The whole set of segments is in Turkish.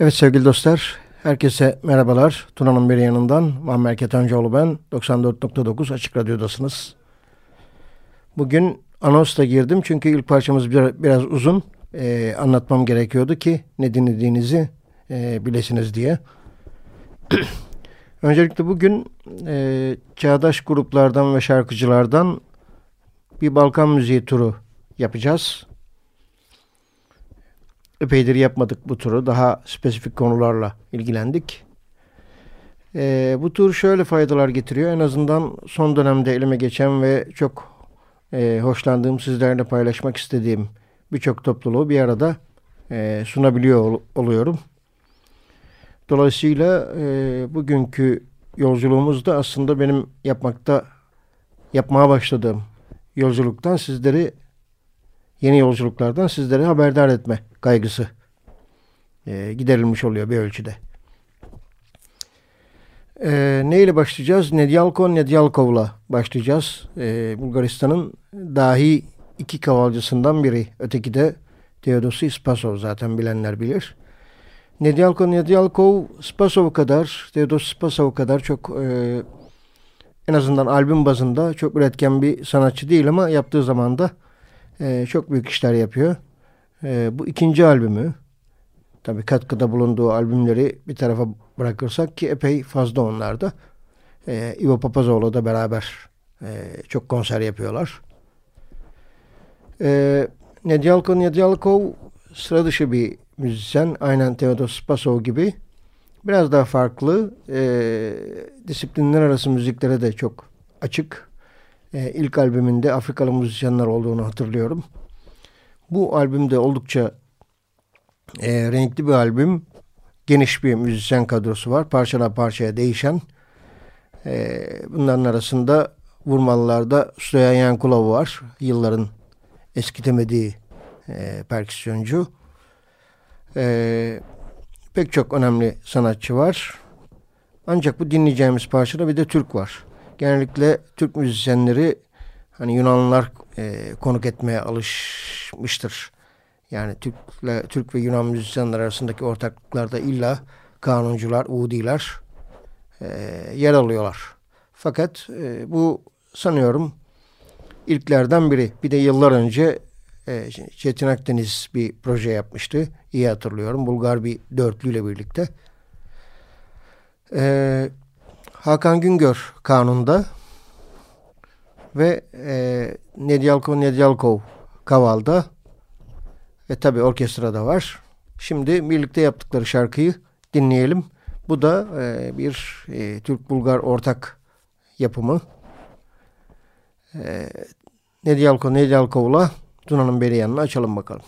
Evet sevgili dostlar, herkese merhabalar. Tuna'nın bir yanından Muammer Ketencoğlu ben. 94.9 Açık Radyo'dasınız. Bugün anonsla girdim çünkü ilk parçamız bir, biraz uzun. Ee, anlatmam gerekiyordu ki ne dinlediğinizi e, bilesiniz diye. Öncelikle bugün e, çağdaş gruplardan ve şarkıcılardan bir Balkan müziği turu yapacağız epeydir yapmadık bu turu. Daha spesifik konularla ilgilendik. E, bu tur şöyle faydalar getiriyor. En azından son dönemde elime geçen ve çok e, hoşlandığım sizlerle paylaşmak istediğim birçok topluluğu bir arada e, sunabiliyor ol, oluyorum. Dolayısıyla e, bugünkü yolculuğumuz da aslında benim yapmakta yapmaya başladığım yolculuktan sizleri yeni yolculuklardan sizlere haberdar etme kaygısı e, giderilmiş oluyor bir ölçüde. E, neyle başlayacağız? Nedyalko Nedyalkov'la başlayacağız. E, Bulgaristan'ın dahi iki kavalcısından biri. Öteki de Teodosi Spasov zaten bilenler bilir. Nedyalko Nedyalkov Spasov kadar, Teodosi Spasov kadar çok e, en azından albüm bazında çok üretken bir sanatçı değil ama yaptığı zaman da e, çok büyük işler yapıyor. E, bu ikinci albümü tabi katkıda bulunduğu albümleri bir tarafa bırakırsak ki epey fazla onlarda. E, İvo Papazoğlu da beraber e, çok konser yapıyorlar. E, Nedyalko Nedyalkov sıra dışı bir müzisyen. Aynen Theodor Spasov gibi. Biraz daha farklı. E, disiplinler arası müziklere de çok açık. E, ilk albümünde Afrikalı müzisyenler olduğunu hatırlıyorum. Bu albümde oldukça e, renkli bir albüm. Geniş bir müzisyen kadrosu var. Parçalar parçaya değişen. E, bunların arasında vurmalılarda Stoyan Yankulov var. Yılların eskitemediği e, perküsyoncu. E, pek çok önemli sanatçı var. Ancak bu dinleyeceğimiz parçada bir de Türk var. Genellikle Türk müzisyenleri hani Yunanlılar e, konuk etmeye alışmıştır. Yani Türkle, Türk ve Yunan müzisyenler arasındaki ortaklıklarda illa kanuncular, Udiler e, yer alıyorlar. Fakat e, bu sanıyorum ilklerden biri. Bir de yıllar önce e, Çetin Akdeniz bir proje yapmıştı. İyi hatırlıyorum. Bulgar bir dörtlüyle birlikte. E, Hakan Güngör kanunda ve e, Nedyalkov Nedyalkov Kaval'da ve tabi orkestrada var. Şimdi birlikte yaptıkları şarkıyı dinleyelim. Bu da e, bir e, Türk-Bulgar ortak yapımı. E, Nedyalkov Nedyalkov'la Duna'nın beri yanına açalım bakalım.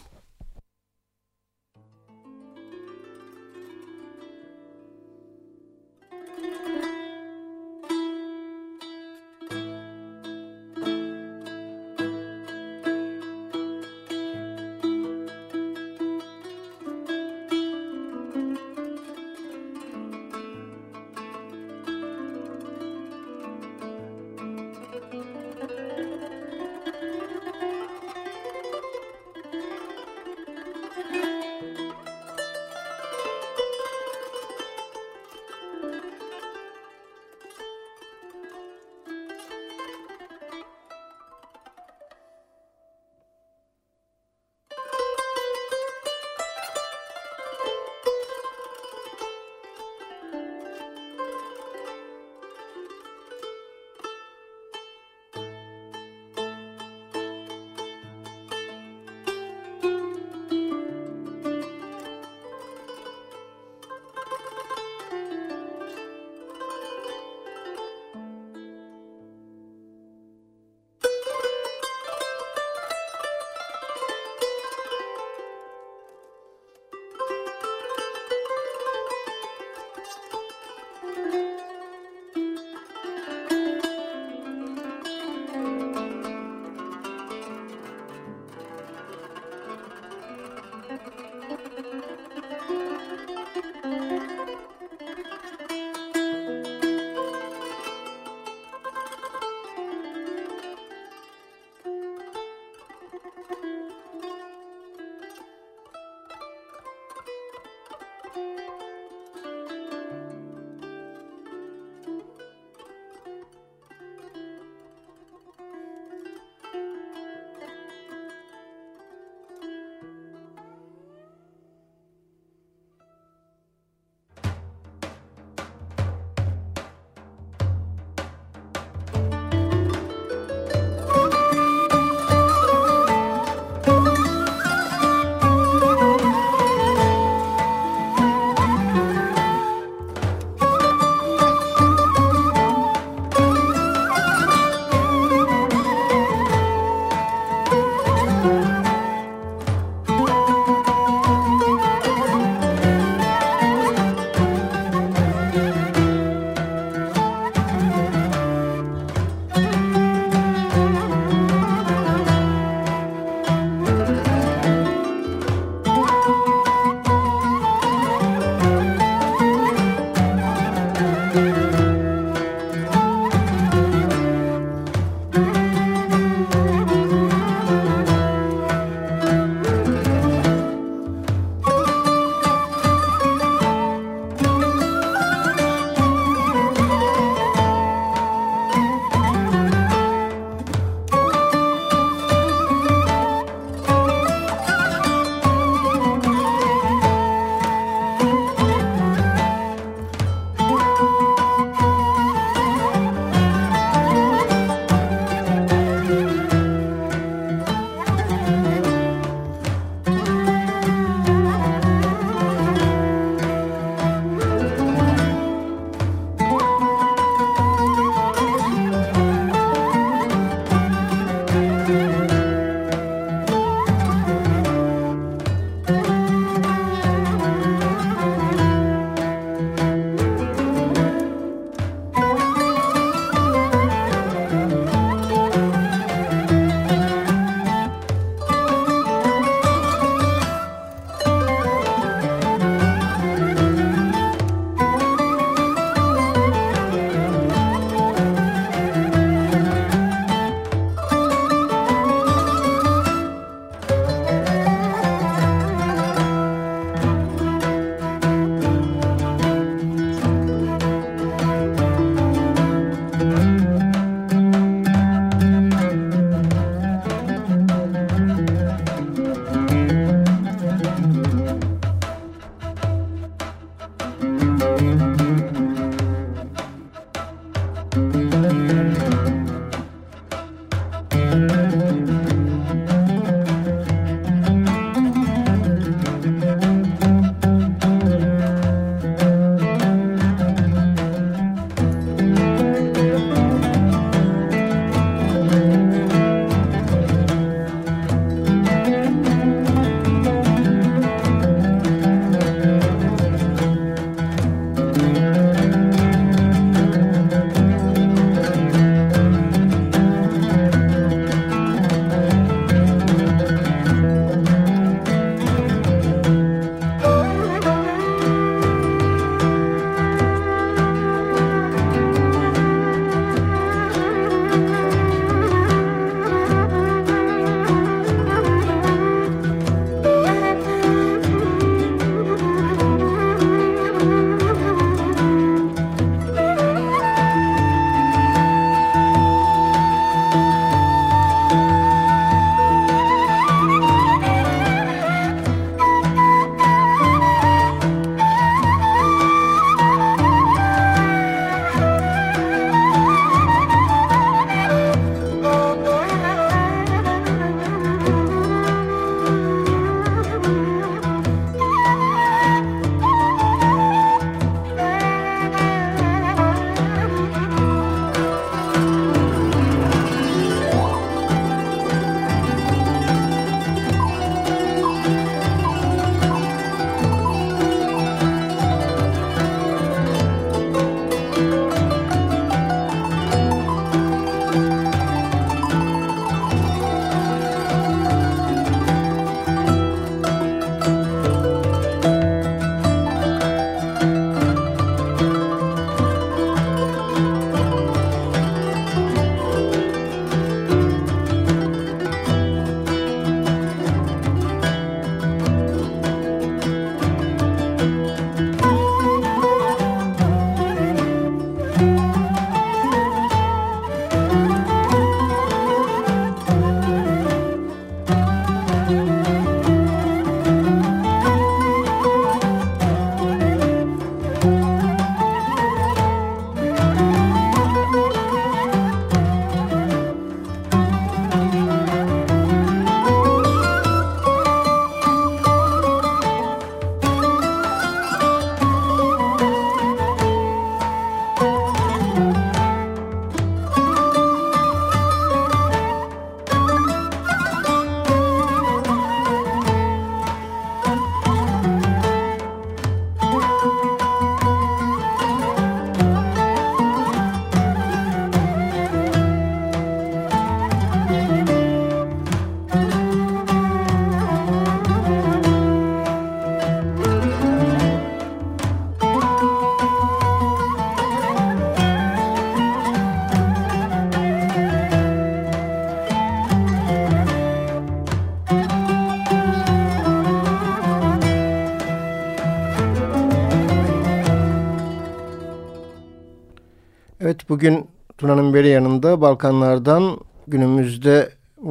Bugün Tuna'nın beri yanında Balkanlardan günümüzde e,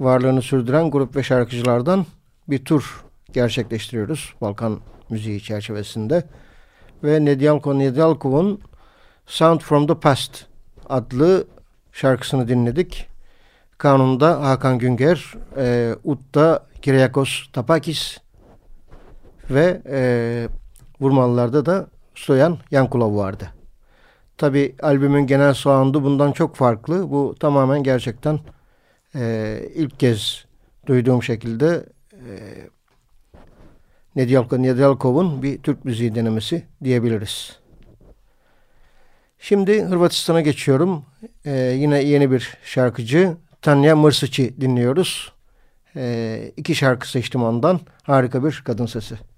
varlığını sürdüren grup ve şarkıcılardan bir tur gerçekleştiriyoruz Balkan müziği çerçevesinde. Ve Nedyalko Nedyalkov'un Sound from the Past adlı şarkısını dinledik. Kanunda Hakan Günger, e, Utta Kiryakos Tapakis ve e, vurmalılarda da Stoyan Yankulov vardı. Tabi albümün genel soundu bundan çok farklı. Bu tamamen gerçekten e, ilk kez duyduğum şekilde e, Nedyalkov'un bir Türk müziği denemesi diyebiliriz. Şimdi Hırvatistan'a geçiyorum. Ee, yine yeni bir şarkıcı Tanya Mırsıç'ı dinliyoruz. Ee, iki şarkı seçtim ondan. Harika bir kadın sesi.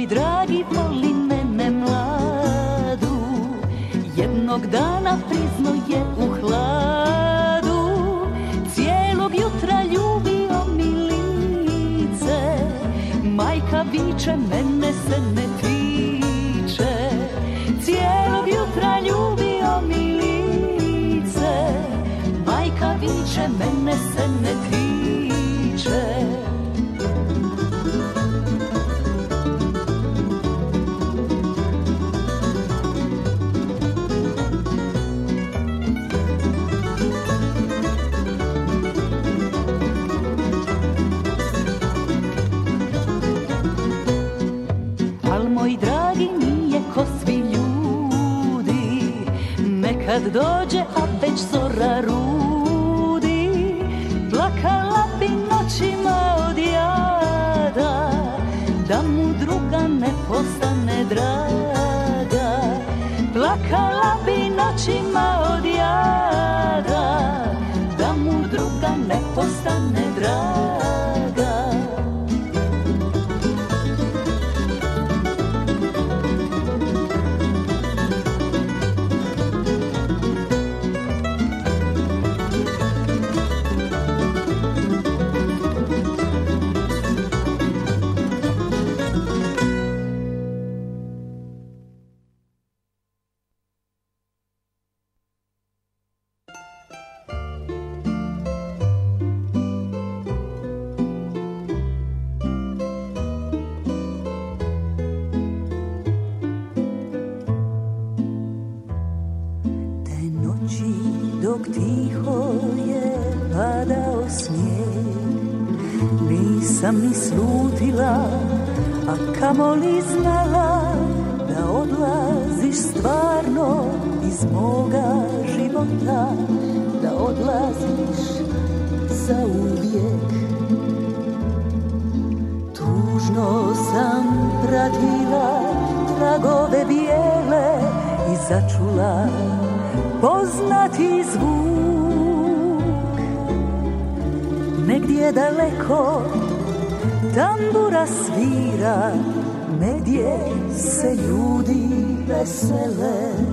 Moj dragi, voli mene mladu, jednog dana priznajem Kad dođe, a već zora rudi Plakala bi noćima od jada Da mu druga ne postane draga. Plakala bi noćima od jada Da mu druga ne postane draga je padao snijeg Nisam ni slutila, a kamoli znala Da odlaziš stvarno iz moga života Da odlaziš za uvijek. Tužno sam pratila tragove bijele I začula poznati zvuk. Daleko tambura svira medje se ljudi vesele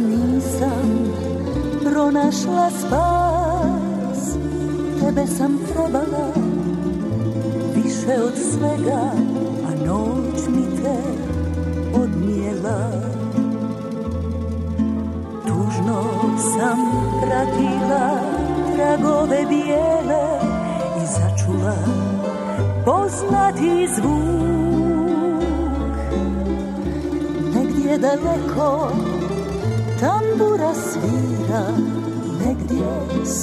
nisam pronašla spas. Tebe sam trebala više od svega A noć mi te odnijela Tužno sam pratila tragove bijele I začula poznati zvuk. Negdje daleko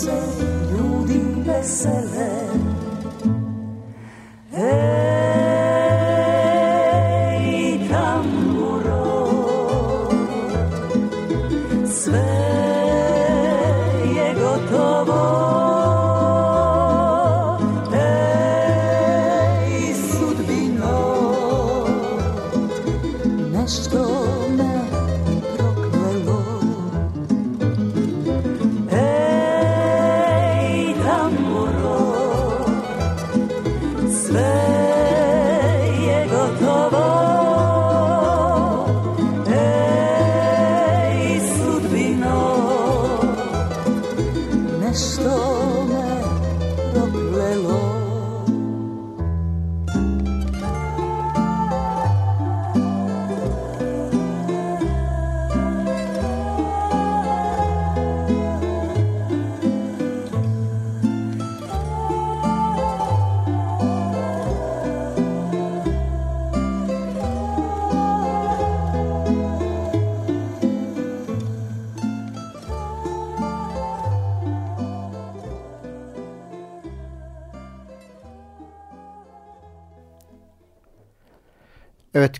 se ljudi vesele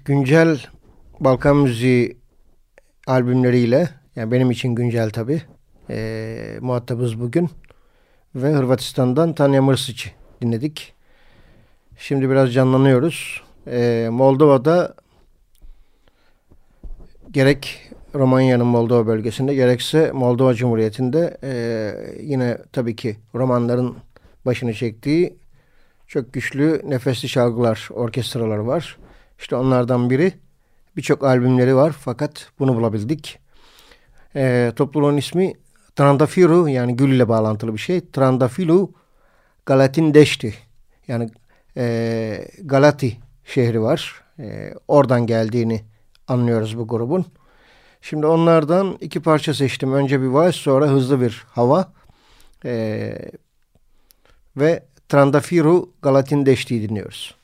güncel Balkan müziği albümleriyle yani benim için güncel tabi e, muhatabız bugün ve Hırvatistan'dan Tanya Mırsıç'ı dinledik. Şimdi biraz canlanıyoruz. E, Moldova'da gerek Romanya'nın Moldova bölgesinde gerekse Moldova Cumhuriyeti'nde e, yine tabii ki romanların başını çektiği çok güçlü nefesli çalgılar, orkestralar var. İşte onlardan biri. Birçok albümleri var fakat bunu bulabildik. E, topluluğun ismi Trandafiru yani gül ile bağlantılı bir şey. Trandafilu Galatin Deşti. Yani e, Galati şehri var. E, oradan geldiğini anlıyoruz bu grubun. Şimdi onlardan iki parça seçtim. Önce bir vals sonra hızlı bir hava. E, ve Trandafiru Galatin Deşti'yi dinliyoruz.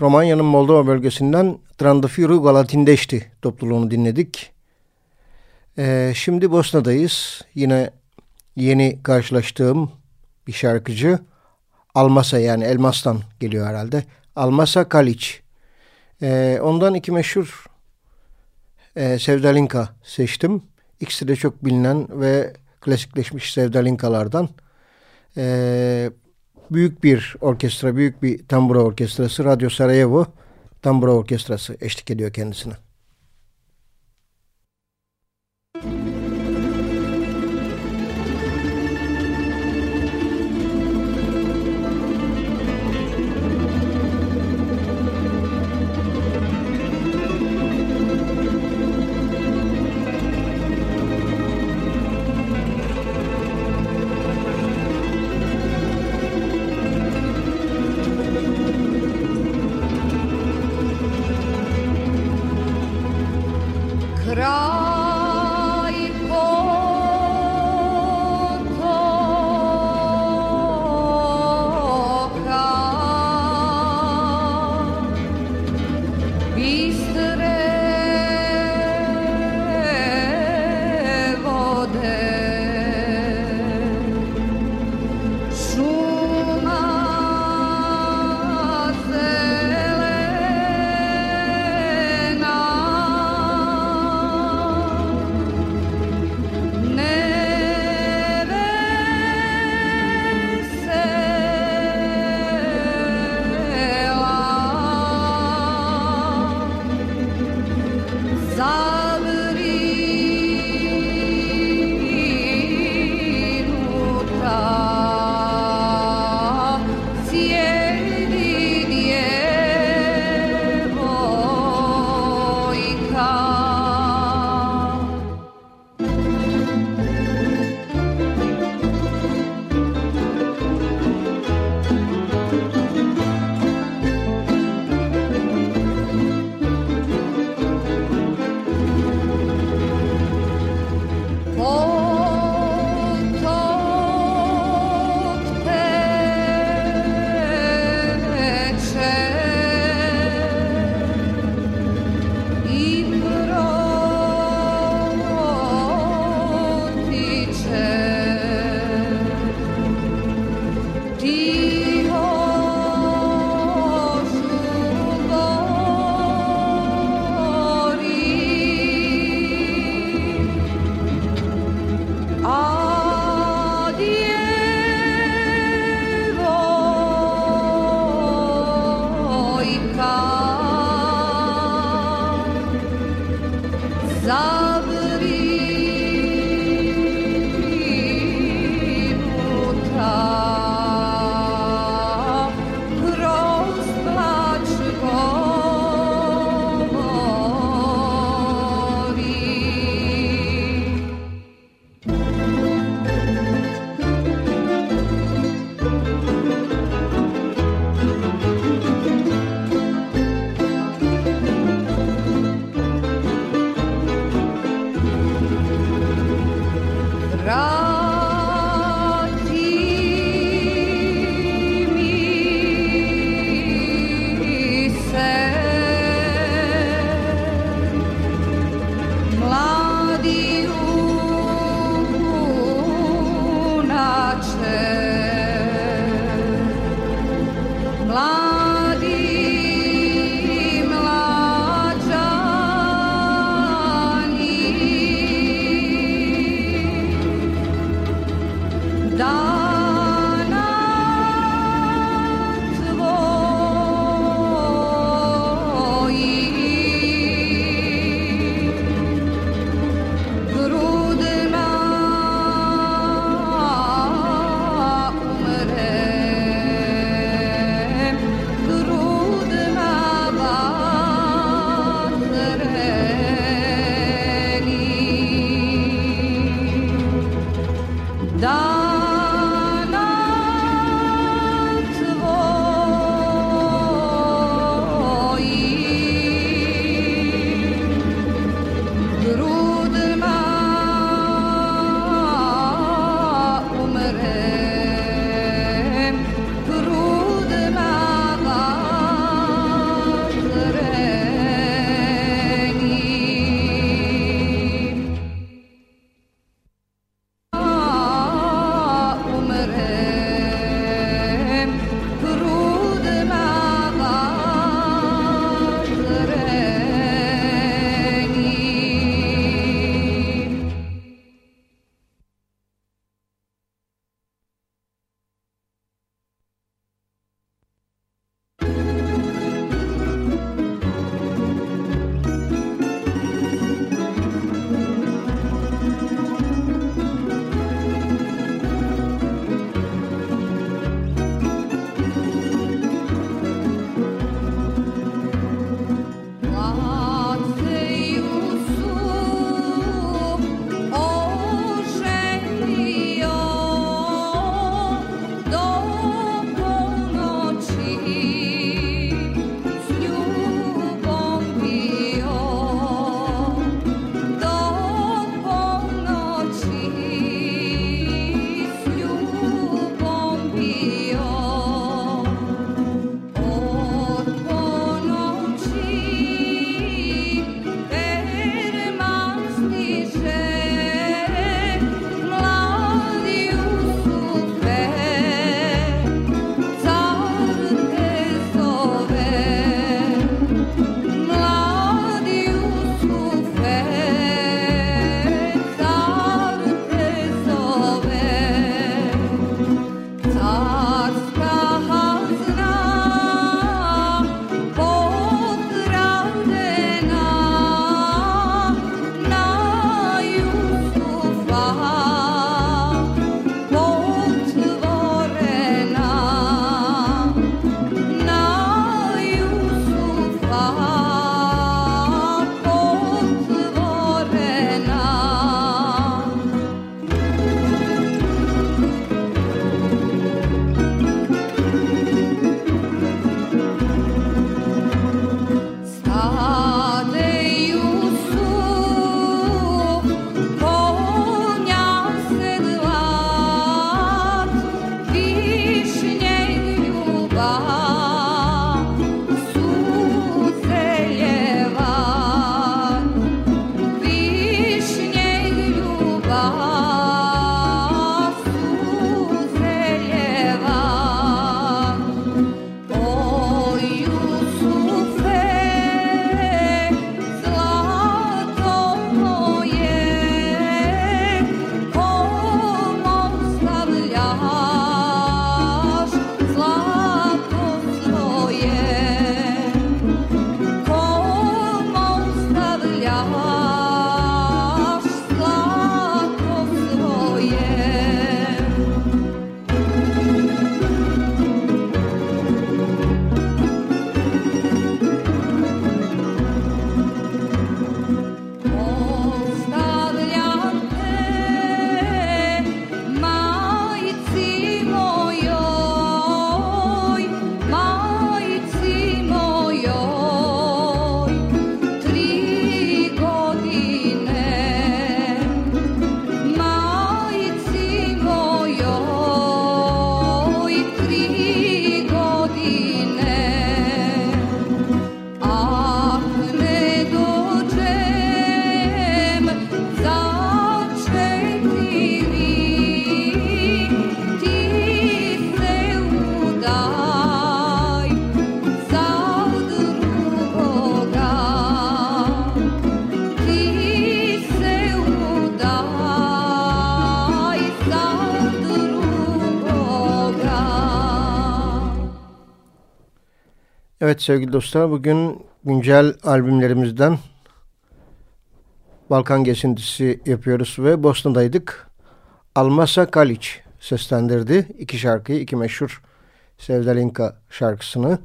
Romanya'nın Moldova bölgesinden Trandafiri Galatindeşti topluluğunu dinledik. Ee, şimdi Bosna'dayız. Yine yeni karşılaştığım bir şarkıcı. Almasa yani Elmas'tan geliyor herhalde. Almasa Kaliç. Ee, ondan iki meşhur e, Sevdalinka seçtim. İkisi de çok bilinen ve klasikleşmiş Sevdalinkalardan. Ee, büyük bir orkestra, büyük bir tambura orkestrası, Radyo Sarajevo tambura orkestrası eşlik ediyor kendisine. Evet sevgili dostlar bugün güncel albümlerimizden Balkan Gesintisi yapıyoruz ve Bosna'daydık. Almasa Kaliç seslendirdi iki şarkıyı, iki meşhur Sevdalinka şarkısını.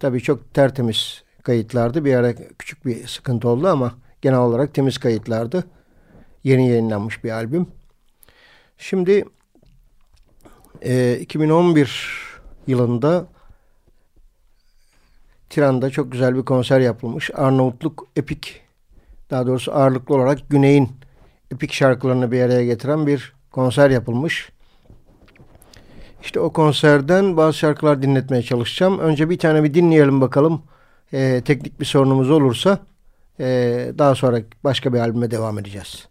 Tabii çok tertemiz kayıtlardı. Bir ara küçük bir sıkıntı oldu ama genel olarak temiz kayıtlardı. Yeni yayınlanmış bir albüm. Şimdi e, 2011 yılında Tiran'da çok güzel bir konser yapılmış. Arnavutluk epik, daha doğrusu ağırlıklı olarak Güney'in epik şarkılarını bir araya getiren bir konser yapılmış. İşte o konserden bazı şarkılar dinletmeye çalışacağım. Önce bir tane bir dinleyelim bakalım. Ee, teknik bir sorunumuz olursa e, daha sonra başka bir albüme devam edeceğiz.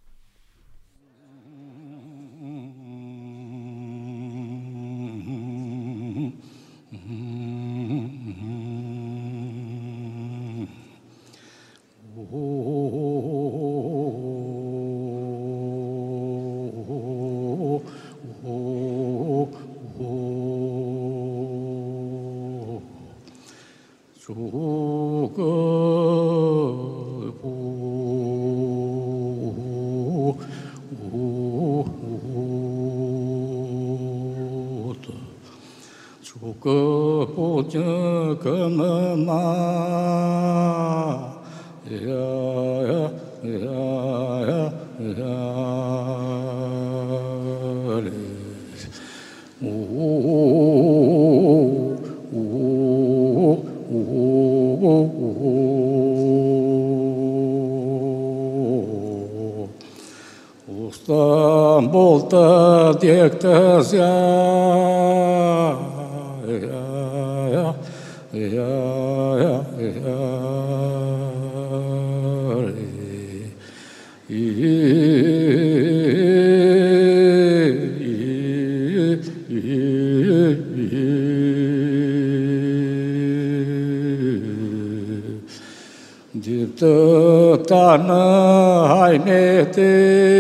祖国不祖国不这个妈妈呀呀呀呀呀 ta tiek tas ja ja ja ja ja ja Dipta tanah hai nete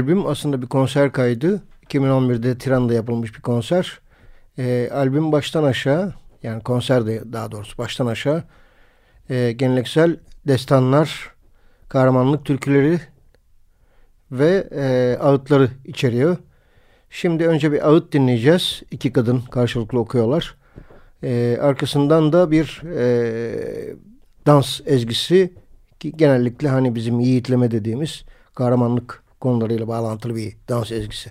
albüm aslında bir konser kaydı. 2011'de Tiran'da yapılmış bir konser. E, albüm baştan aşağı yani konser de daha doğrusu baştan aşağı e, geleneksel destanlar, kahramanlık türküleri ve e, ağıtları içeriyor. Şimdi önce bir ağıt dinleyeceğiz. İki kadın karşılıklı okuyorlar. E, arkasından da bir e, dans ezgisi ki genellikle hani bizim yiğitleme dediğimiz kahramanlık konularıyla bağlantılı bir dans ezgisi.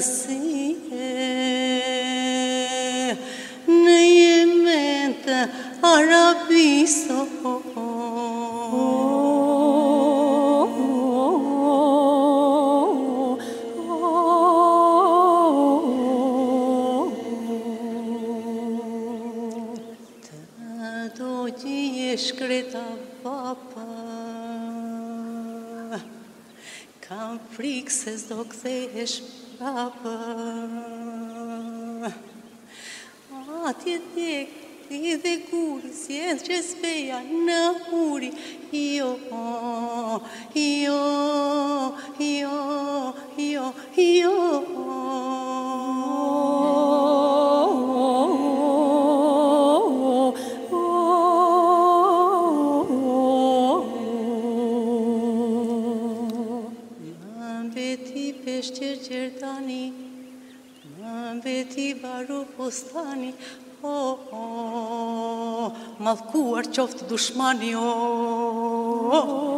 si Nasih Në jemet Arabison shkreta papa Kam frikë se zdo këthesh pappa. Atite e de curi, siempre speia na curi, io, io, io, io, io. bustani O, o, malkuar qoftë dushmani O, o, o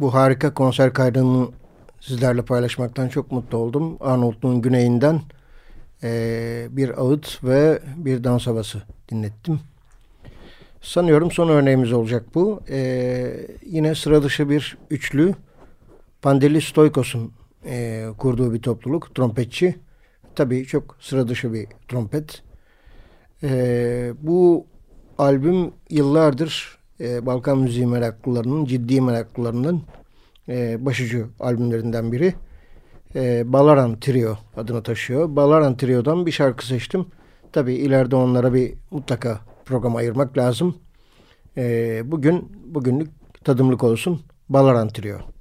bu harika konser kaydını sizlerle paylaşmaktan çok mutlu oldum. Arnavutluğun güneyinden e, bir ağıt ve bir dans havası dinlettim. Sanıyorum son örneğimiz olacak bu. E, yine sıra dışı bir üçlü. Pandeli Stoykos'un e, kurduğu bir topluluk, trompetçi. Tabii çok sıra dışı bir trompet. E, bu albüm yıllardır e, Balkan müziği meraklılarının, ciddi meraklılarının e, başucu albümlerinden biri. E, Balaran Trio adını taşıyor. Balaran Trio'dan bir şarkı seçtim. Tabi ileride onlara bir mutlaka program ayırmak lazım. E, bugün bugünlük tadımlık olsun. Balaran Trio.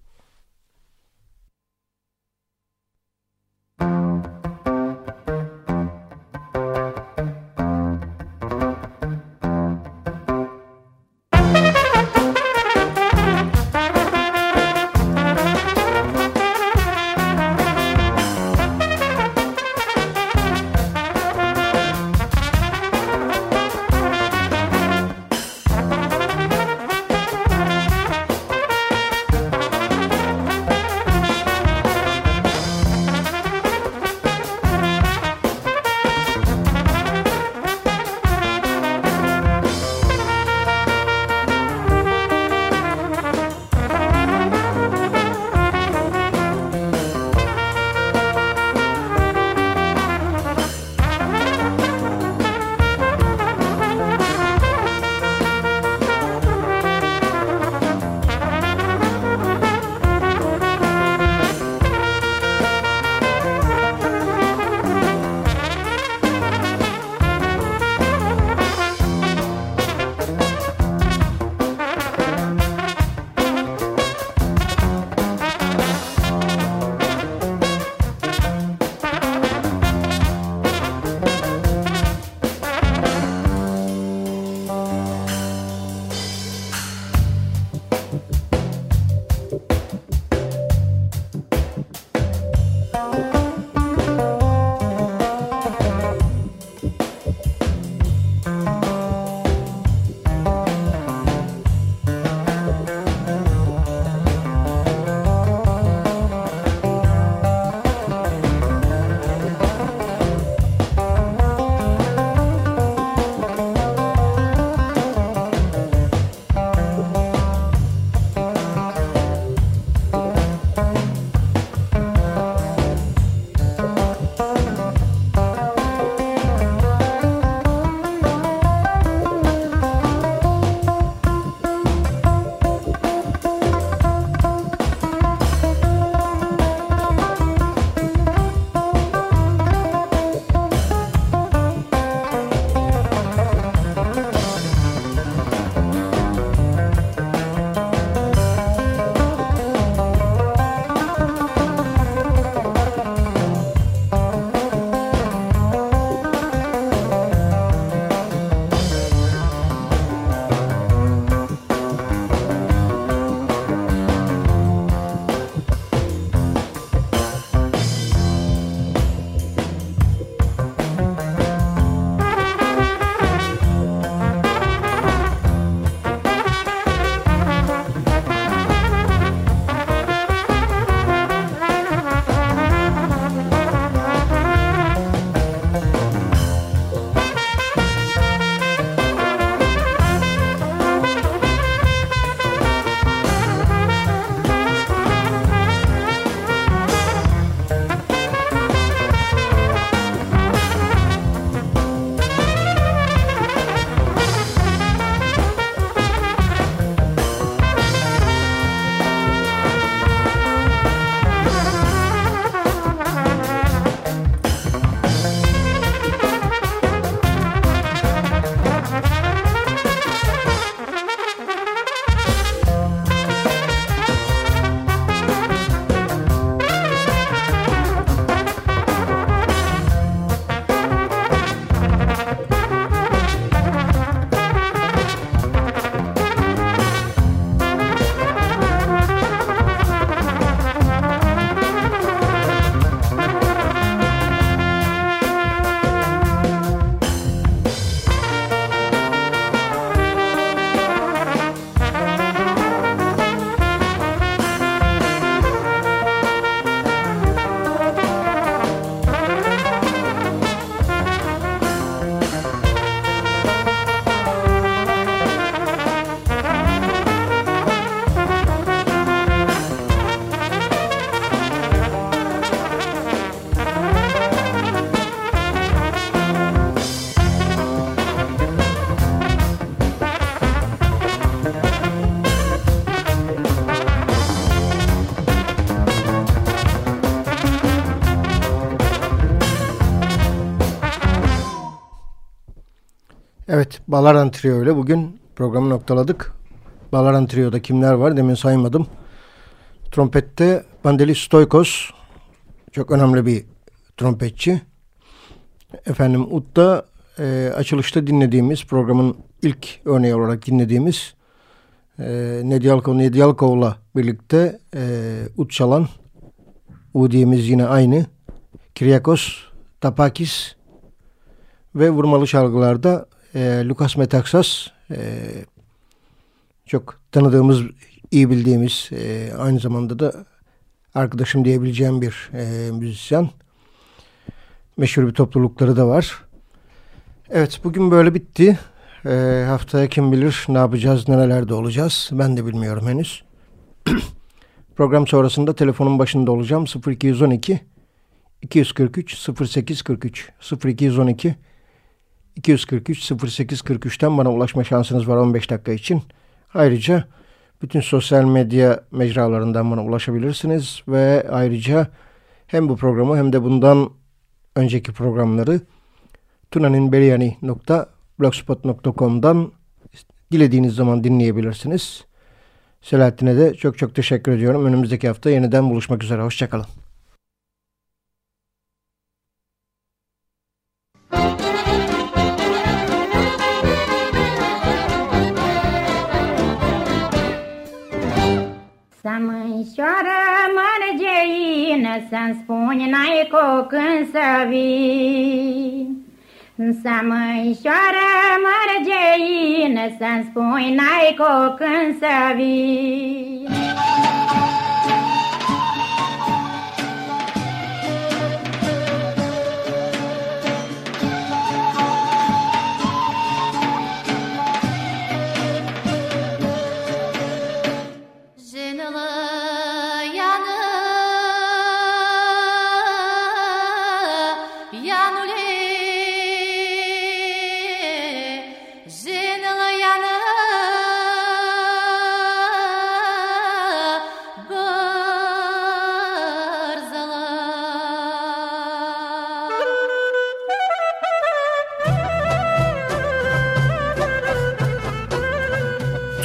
Evet, Balaran Trio ile bugün programı noktaladık. Balaran Trio'da kimler var demin saymadım. Trompette Bandelis Stoykos, çok önemli bir trompetçi. Efendim Ut'ta e, açılışta dinlediğimiz programın ilk örneği olarak dinlediğimiz e, Nedyalkov Nedyalkov'la birlikte e, Ut çalan Udi'miz yine aynı. Kiryakos Tapakis ve vurmalı çalgılarda e, Lukas Metaxas e, çok tanıdığımız, iyi bildiğimiz e, aynı zamanda da arkadaşım diyebileceğim bir e, müzisyen. Meşhur bir toplulukları da var. Evet bugün böyle bitti. E, haftaya kim bilir ne yapacağız, nerelerde olacağız ben de bilmiyorum henüz. Program sonrasında telefonun başında olacağım 0212 243 0843 0212 243 0843'ten bana ulaşma şansınız var 15 dakika için. Ayrıca bütün sosyal medya mecralarından bana ulaşabilirsiniz ve ayrıca hem bu programı hem de bundan önceki programları tunaninberyani.blogspot.com'dan dilediğiniz zaman dinleyebilirsiniz. Selahattin'e de çok çok teşekkür ediyorum. Önümüzdeki hafta yeniden buluşmak üzere. Hoşçakalın. Să-mi spuni n-ai cu când să vii. Să mânșoară mărgeină, Să-mi spuni n-ai cu când să vii.